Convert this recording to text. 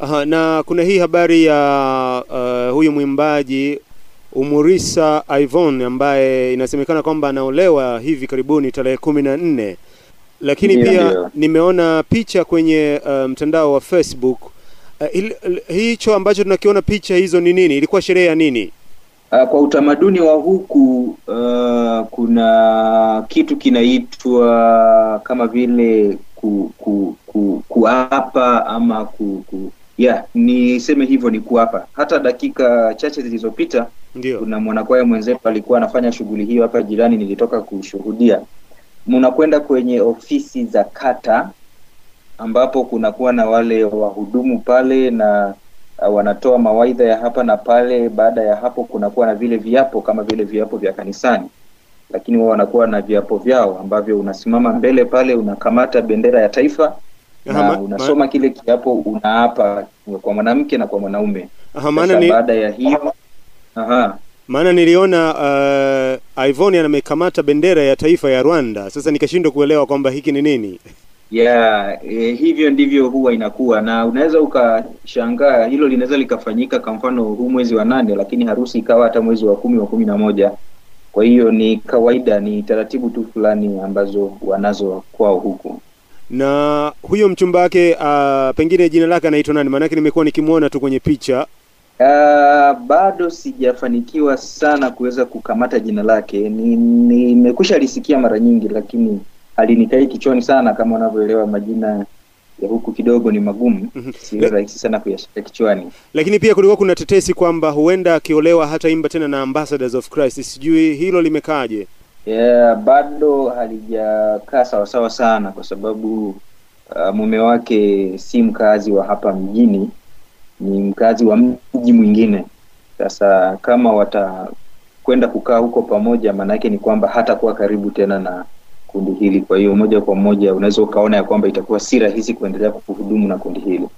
Aha, na kuna hii habari ya uh, huyu mwimbaji Umurisa Ivon ambaye inasemekana kwamba anaolewa hivi karibuni tarehe kumi na nne, lakini yeah, pia yeah. nimeona picha kwenye uh, mtandao wa Facebook uh, il, il, hicho ambacho tunakiona picha hizo ni nini? Ilikuwa sherehe ya nini? Uh, kwa utamaduni wa huku uh, kuna kitu kinaitwa kama vile ku, ku, ku, kuapa ama ku, ku yeah, niseme hivyo ni kuapa. Hata dakika chache zilizopita Ndio. kuna mwanakwaya mwenzetu alikuwa anafanya shughuli hiyo hapa jirani, nilitoka kushuhudia. Mnakwenda kwenye ofisi za kata ambapo kunakuwa na wale wahudumu pale na uh, wanatoa mawaidha ya hapa na pale. Baada ya hapo kunakuwa na vile viapo kama vile viapo vya kanisani, lakini wao wanakuwa na viapo vyao ambavyo unasimama mbele pale, unakamata bendera ya taifa na ma- unasoma kile kiapo, unaapa kwa mwanamke na kwa mwanaume. Maana ni baada ya hiyo aha, maana niliona uh, Ivoni amekamata bendera ya taifa ya Rwanda. Sasa nikashindwa kuelewa kwamba hiki ni nini. ya e, hivyo ndivyo huwa inakuwa, na unaweza ukashangaa hilo linaweza likafanyika kwa mfano huu mwezi wa nane, lakini harusi ikawa hata mwezi wa kumi wa kumi na moja. Kwa hiyo ni kawaida, ni taratibu tu fulani ambazo wanazo kwao huku. Na huyo mchumba wake uh, pengine jina lake anaitwa nani? Maanake nimekuwa nikimwona tu kwenye picha. Uh, bado sijafanikiwa sana kuweza kukamata jina lake. Ni- lisikia mara nyingi, lakini alinikai kichwani sana. Kama unavyoelewa majina ya huku kidogo ni magumu, Mhm. si rahisi sana kuyashika kichwani. Lakini pia kulikuwa kuna tetesi kwamba huenda akiolewa hata imba tena na Ambassadors of Christ. Sijui hilo limekaaje? Yeah, bado halijakaa sawasawa sana kwa sababu uh, mume wake si mkazi wa hapa mjini, ni mkazi wa mji mwingine. Sasa kama watakwenda kukaa huko pamoja, maana yake ni kwamba hatakuwa karibu tena na kundi hili. Kwa hiyo moja kwa moja unaweza ukaona ya kwamba itakuwa si rahisi kuendelea kuhudumu na kundi hili.